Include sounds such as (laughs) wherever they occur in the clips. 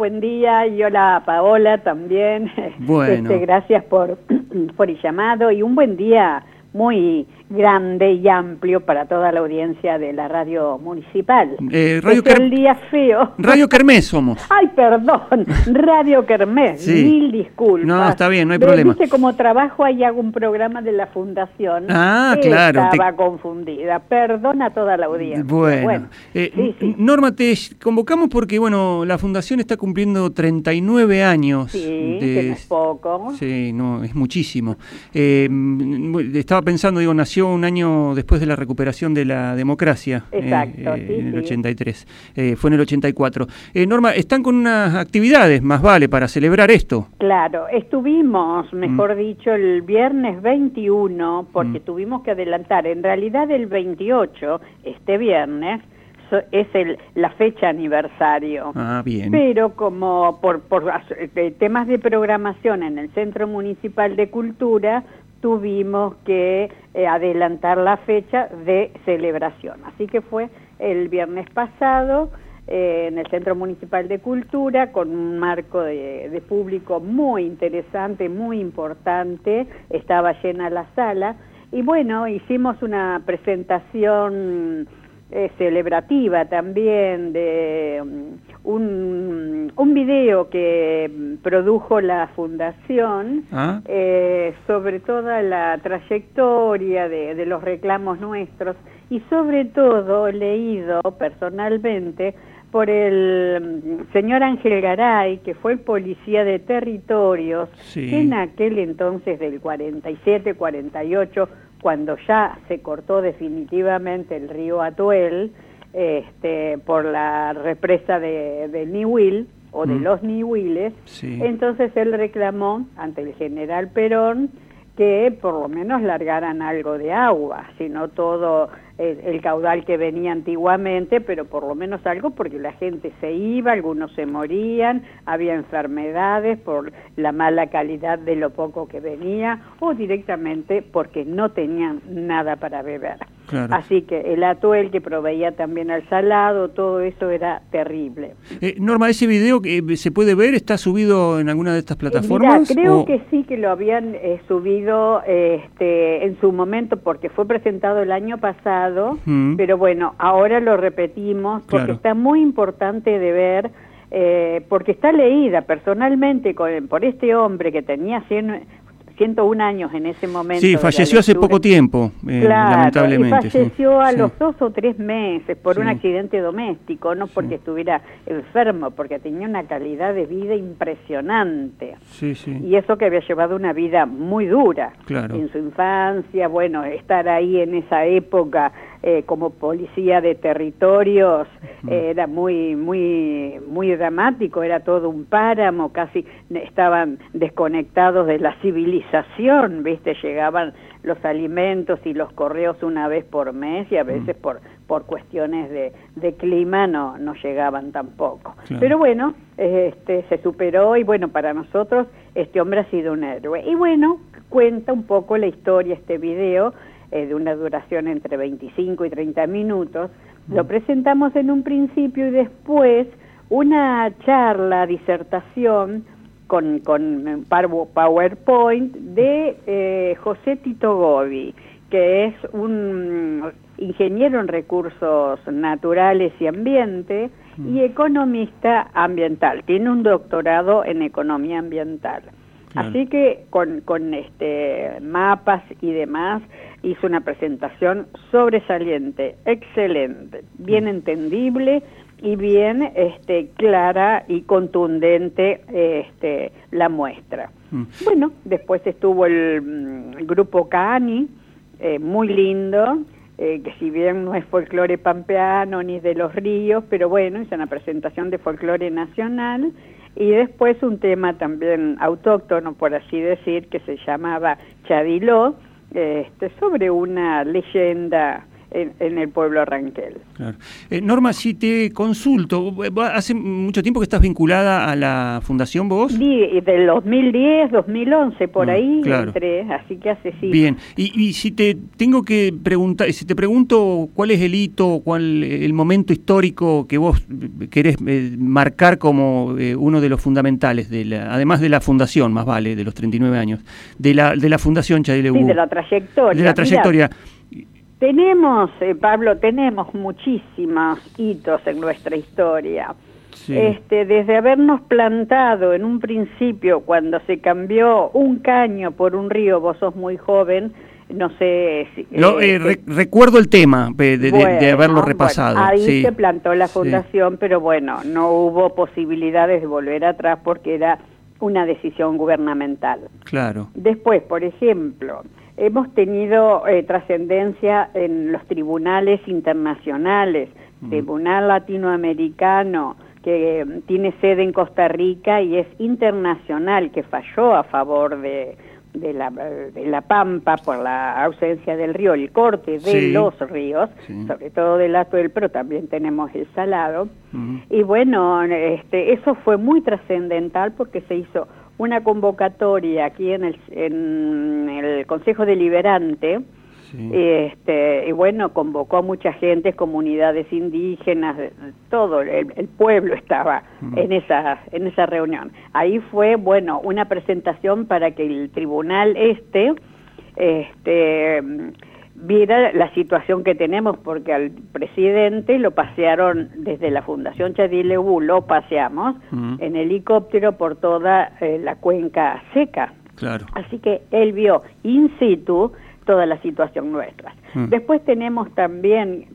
Buen día y hola Paola también. (laughs) Bueno. Este, gracias por, (clears throat) por el llamado y un buen día muy grande y amplio para toda la audiencia de la radio municipal. Eh, radio el día feo. Radio (laughs) Kermés somos. Ay, perdón, (laughs) Radio Kermés, Sí. mil disculpas. No, está bien, no hay problema. Viste, como trabajo ahí hago un programa de la fundación. Ah, claro, te- Estaba confundida, perdona a toda la audiencia. Bueno, eh, sí, sí. Norma, te convocamos porque, bueno, la Fundación está cumpliendo 39 años. Sí, de- que no es poco. Sí, no, es muchísimo. Eh, estaba pensando, digo, nació un año después de la recuperación de la democracia. eh, Exacto, eh, sí, en el sí. 83. Eh, fue en el 84. Eh, Norma, están con unas actividades, más vale, para celebrar esto. Claro, estuvimos, mejor Mm. dicho, el viernes 21, porque tuvimos que adelantar. En realidad el 28, este viernes, es el, la fecha aniversario. Ah, bien. Pero como por, por eh, temas de programación en el Centro Municipal de Cultura, tuvimos que eh, adelantar la fecha de celebración. Así que fue el viernes pasado eh, en el Centro Municipal de Cultura con un marco de, de público muy interesante, muy importante, estaba llena la sala y bueno, hicimos una presentación eh, celebrativa también de um, un, un video que mm, produjo la fundación Ah. eh, sobre toda la trayectoria de, de los reclamos nuestros y sobre todo leído personalmente por el mm, señor Ángel Garay, que fue el policía de territorios, Sí. que en aquel entonces del 47, 48, cuando ya se cortó definitivamente el río Atuel, este, por la represa de, de Niwil, o de Mm. los Niwiles, Sí. entonces él reclamó ante el general Perón que por lo menos largaran algo de agua, sino todo el, caudal que venía antiguamente, pero por lo menos algo porque la gente se iba, algunos se morían, había enfermedades por la mala calidad de lo poco que venía o directamente porque no tenían nada para beber. Claro. Así que el atuel que proveía también al salado, todo eso era terrible. Eh, Norma, ese video que eh, se puede ver, ¿está subido en alguna de estas Eh, Mirá, plataformas? creo o- que sí que lo habían eh, subido este, en su momento porque fue presentado el año pasado, Mm. pero bueno, ahora lo repetimos porque Claro. está muy importante de ver, eh, porque está leída personalmente con- por este hombre que tenía 100, 101 años en ese momento. Sí, falleció hace poco tiempo, eh, Claro, lamentablemente. y sí. falleció a Sí. los dos o tres meses por un accidente doméstico, no porque estuviera enfermo, porque tenía una calidad de vida impresionante. Sí, sí. Y eso que había llevado una vida muy dura Claro. en su infancia, bueno, estar ahí en esa época eh, como policía de territorios eh, era muy, muy, muy dramático, era todo un páramo, casi estaban desconectados de la civilización, viste, llegaban los alimentos y los correos una vez por mes y a veces por, por cuestiones de, de clima no, no llegaban tampoco. Claro. Pero bueno, este, se superó y bueno, para nosotros este hombre ha sido un héroe. Y bueno, cuenta un poco la historia este video, eh, de una duración entre 25 y 30 minutos. Lo presentamos en un principio y después una charla, disertación con, con eh, PowerPoint de eh, José Tito Gobi, que es un ingeniero en recursos naturales y ambiente y economista ambiental. Tiene un doctorado en economía ambiental. Claro. Así que con, con este mapas y demás hizo una presentación sobresaliente, excelente, bien entendible y bien este, clara y contundente este, la muestra. Mm. Bueno, después estuvo el, mm, el grupo Cani, eh, muy lindo, eh, que si bien no es folclore pampeano ni de los ríos, pero bueno, es una presentación de folclore nacional y después un tema también autóctono, por así decir, que se llamaba Chadiló, este, sobre una leyenda en, el pueblo Ranquel. Eh, Norma, si te consulto, hace mucho tiempo que estás vinculada a la Fundación vos. Sí, del 2010, 2011, por ah, ahí entré, así que hace sí. Bien, y, si te tengo que preguntar, si te pregunto cuál es el hito, cuál el momento histórico que vos querés eh, marcar como eh, uno de los fundamentales, de la, además de la fundación, más vale, de los 39 años, de la, de la Fundación Chadile Sí, de la trayectoria. De la trayectoria. Tenemos, eh, Pablo, tenemos muchísimos hitos en nuestra historia. Este, desde habernos plantado en un principio cuando se cambió un caño por un río, vos sos muy joven, no sé si... Eh, eh, recuerdo el tema de, haberlo repasado. ahí se plantó la fundación, pero bueno, no hubo posibilidades de volver atrás porque era una decisión gubernamental. Claro. Después, por ejemplo, Hemos tenido eh, trascendencia en los tribunales internacionales, Tribunal Latinoamericano, que mm, tiene sede en Costa Rica y es internacional, que falló a favor de, de, la, de la Pampa por la ausencia del río, el corte de los ríos, sobre todo del Atuel, pero también tenemos el Salado. Y bueno, este, eso fue muy trascendental porque se hizo una convocatoria aquí en el, en el Consejo Deliberante, este, y bueno, convocó a mucha gente, comunidades indígenas, todo el, pueblo estaba en esa en esa reunión. Ahí fue, bueno, una presentación para que el tribunal este este viera la situación que tenemos, porque al presidente lo pasearon desde la Fundación Chadileú, lo paseamos en helicóptero por toda eh, la cuenca seca. Claro. Así que él vio in situ toda la situación nuestra. Después tenemos también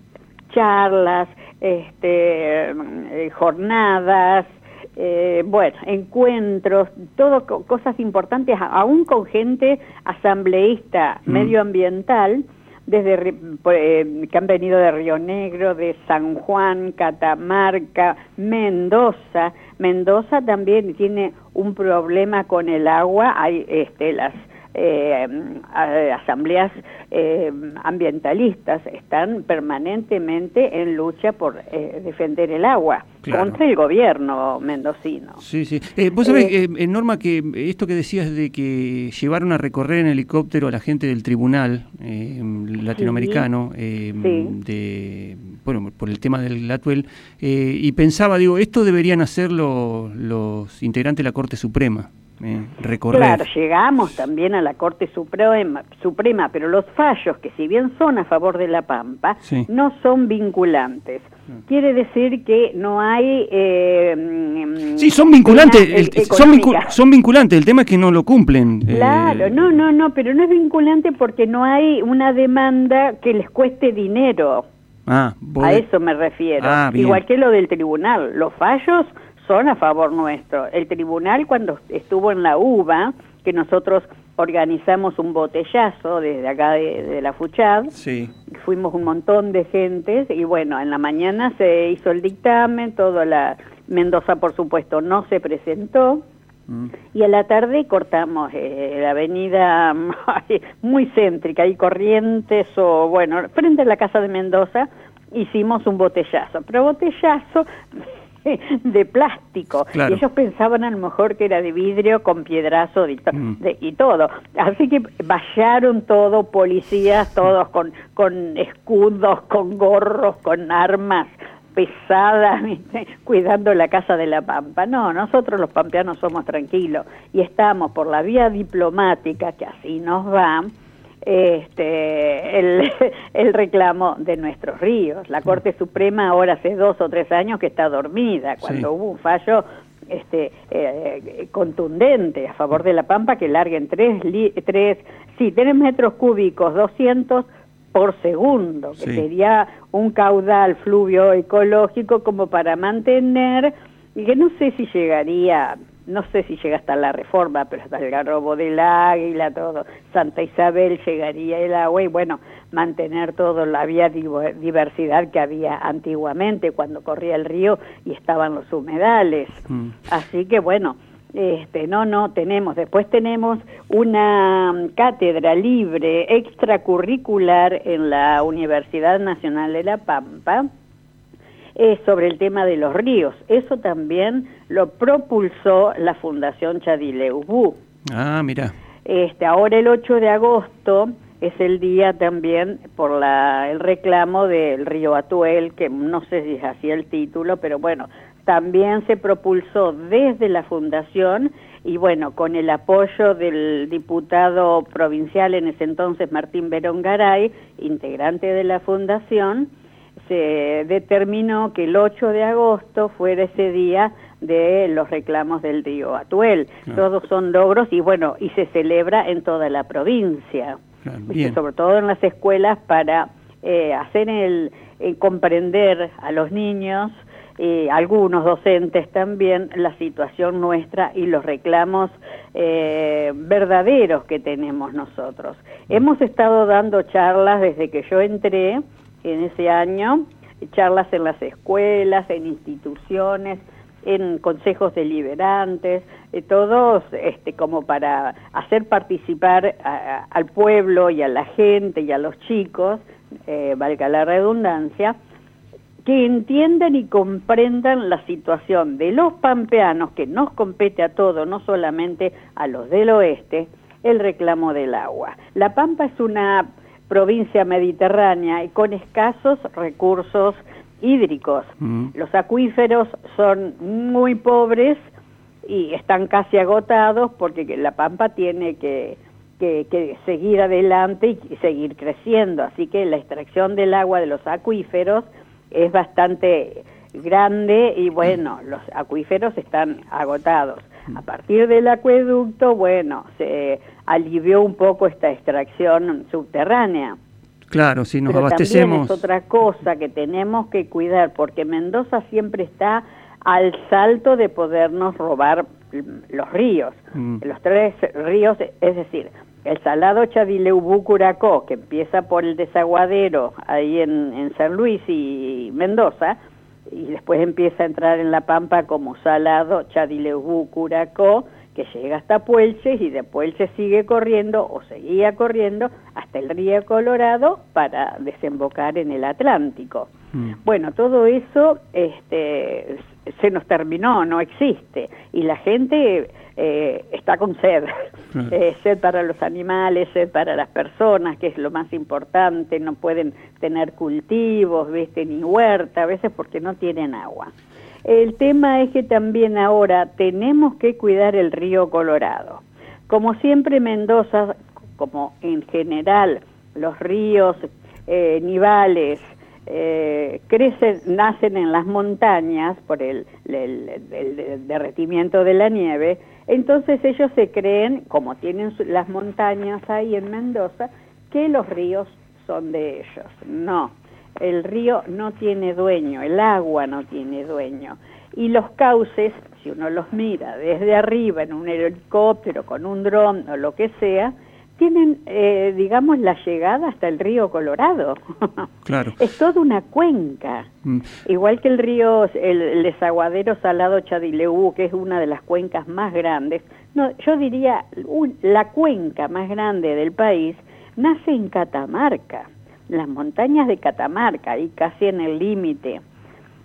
charlas, este, eh, jornadas, eh, bueno, encuentros, todo cosas importantes, aún con gente asambleísta medioambiental, desde eh, que han venido de Río Negro, de San Juan, Catamarca, Mendoza. Mendoza también tiene un problema con el agua, hay este las eh, asambleas eh, ambientalistas están permanentemente en lucha por eh, defender el agua contra el gobierno mendocino. Sí, sí. Eh, vos sabés, eh, Norma, que esto que decías de que llevaron a recorrer en helicóptero a la gente del tribunal latinoamericano, de, bueno, por el tema del Atuel, y pensaba, digo, esto deberían hacer los integrantes de la Corte Suprema. Eh, recorrer. Claro, llegamos también a la Corte Suprema, Suprema, pero los fallos, que si bien son a favor de la Pampa, no son vinculantes. Mm. Quiere decir que no hay... Eh, mm, sí, son vinculantes, son, vinculantes, el tema es que no lo cumplen. Eh. Claro, no, no, no, pero no es vinculante porque no hay una demanda que les cueste dinero. Ah, a eso me refiero. Ah, Igual que lo del tribunal, los fallos son a favor nuestro. El tribunal cuando estuvo en la UBA, que nosotros organizamos un botellazo desde acá de, la Fuchad, sí. fuimos un montón de gente y bueno, en la mañana se hizo el dictamen, todo la Mendoza por supuesto no se presentó, mm. Y a la tarde cortamos eh, la avenida (laughs) muy céntrica y Corrientes o bueno, frente a la casa de Mendoza hicimos un botellazo, pero botellazo (laughs) de plástico. Y ellos pensaban a lo mejor que era de vidrio con piedrazo mm. y todo. Así que vallaron todo, policías, todos con, con escudos, con gorros, con armas pesadas, (laughs) cuidando la casa de la Pampa. No, nosotros los pampeanos somos tranquilos y estamos por la vía diplomática, que así nos va, este, el, (laughs) el, reclamo de nuestros ríos. La Corte Suprema ahora hace dos o tres años que está dormida, cuando hubo un fallo este, eh, contundente a favor de la Pampa que larguen tres, tres, sí, tres metros cúbicos, 200 por segundo, que sería un caudal fluvio ecológico como para mantener, y que no sé si llegaría no sé si llega hasta la reforma, pero hasta el garrobo del águila, todo, Santa Isabel llegaría el agua y bueno, mantener toda la biodiversidad que había antiguamente cuando corría el río y estaban los humedales. Mm. Así que bueno, Este, no, no, tenemos. Después tenemos una cátedra libre extracurricular en la Universidad Nacional de La Pampa eh, sobre el tema de los ríos. Eso también lo propulsó la Fundación Chadileubú. Ah, mira. Este, ahora el 8 de agosto es el día también por la, el reclamo del río Atuel, que no sé si es así el título, pero bueno, también se propulsó desde la fundación y bueno, con el apoyo del diputado provincial en ese entonces Martín Verón Garay, integrante de la fundación, se determinó que el 8 de agosto fuera ese día de los reclamos del río Atuel. Todos son logros y bueno, y se celebra en toda la provincia, sobre todo en las escuelas para eh, hacer el eh, comprender a los niños y algunos docentes también la situación nuestra y los reclamos eh, verdaderos que tenemos nosotros. Hemos estado dando charlas desde que yo entré en ese año, charlas en las escuelas, en instituciones, en consejos deliberantes, eh, todos este, como para hacer participar al pueblo y a la gente y a los chicos, eh, valga la redundancia, que entiendan y comprendan la situación de los pampeanos, que nos compete a todos, no solamente a los del oeste, el reclamo del agua. La Pampa es una provincia mediterránea y con escasos recursos hídricos. Mm. Los acuíferos son muy pobres y están casi agotados porque la Pampa tiene que, que, seguir adelante y seguir creciendo. Así que la extracción del agua de los acuíferos es bastante grande y bueno, los acuíferos están agotados. A partir del acueducto, bueno, se alivió un poco esta extracción subterránea. Claro, si nos abastecemos. También es otra cosa que tenemos que cuidar, porque Mendoza siempre está al salto de podernos robar los ríos. Mm. Los tres ríos, es decir, el salado Chadileubú Curacó, que empieza por el desaguadero ahí en, en San Luis y Mendoza, y después empieza a entrar en la Pampa como salado Chadileubú Curacó, que llega hasta Puelches y de Puelches sigue corriendo o seguía corriendo hasta el río Colorado para desembocar en el Atlántico. Mm. Bueno, todo eso este, se nos terminó, no existe. Y la gente eh, está con sed. Eh, sed para los animales, sed para las personas, que es lo más importante. No pueden tener cultivos, ¿viste? ni huerta, a veces porque no tienen agua. El tema es que también ahora tenemos que cuidar el río Colorado. Como siempre Mendoza, como en general los ríos, eh, nivales, eh, crecen, nacen en las montañas por el, derretimiento de la nieve, entonces ellos se creen, como tienen las montañas ahí en Mendoza, que los ríos son de ellos. No, el río no tiene dueño, el agua no tiene dueño. Y los cauces, si uno los mira desde arriba en un helicóptero, con un dron o lo que sea, tienen, eh, digamos, la llegada hasta el río Colorado. (laughs) Claro. es toda una cuenca. Mm. Igual que el río, el, desaguadero salado Chadileú, que es una de las cuencas más grandes. No, yo diría, la cuenca más grande del país nace en Catamarca, las montañas de Catamarca, ahí casi en el límite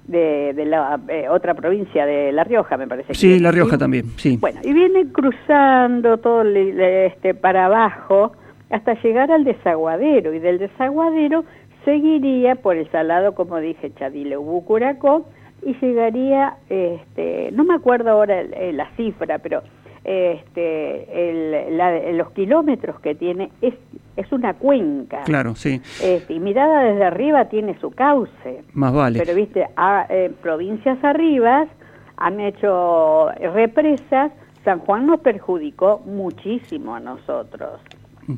de, la eh, otra provincia de La Rioja, me parece. Sí, La Rioja también, sí. Bueno, y viene cruzando todo este para abajo hasta llegar al desaguadero, y del desaguadero seguiría por el salado, como dije, Chadileubu Curacó, y llegaría, este, no me acuerdo ahora la cifra, pero este, el, los kilómetros que tiene es, es una cuenca. Claro, sí. Este, y mirada desde arriba tiene su cauce. Más vale. Pero viste, a, eh, provincias arriba han hecho represas. San Juan nos perjudicó muchísimo a nosotros.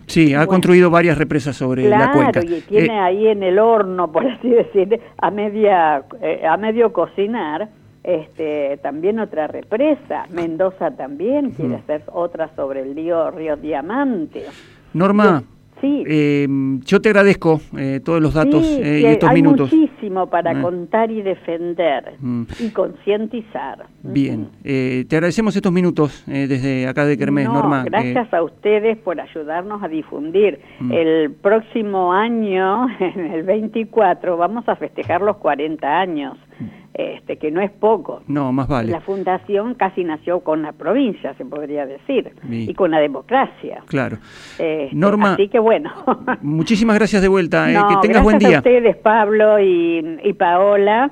Sí, ha construido varias represas sobre la cuenca. y tiene eh, ahí en el horno, por así decir, a media eh, a medio cocinar, este, también otra represa. Mendoza también quiere hacer otra sobre el río, río Diamante. Norma, sí. Eh, yo te agradezco eh, todos los datos eh, y estos hay minutos. Muchísimo para Ah. contar y defender Mm. y concientizar. Bien, eh, te agradecemos estos minutos eh, desde acá de Kermés, No, Norma. gracias a ustedes por ayudarnos a difundir. Mm. El próximo año, (laughs) en el 24, vamos a festejar los 40 años, este, que no es poco. no, más vale. La fundación casi nació con la provincia, se podría decir, y con la democracia. Claro. Este, Norma, así que bueno. Muchísimas gracias de vuelta. eh, No, que tengas buen gracias día. a ustedes, Pablo y, y Paola.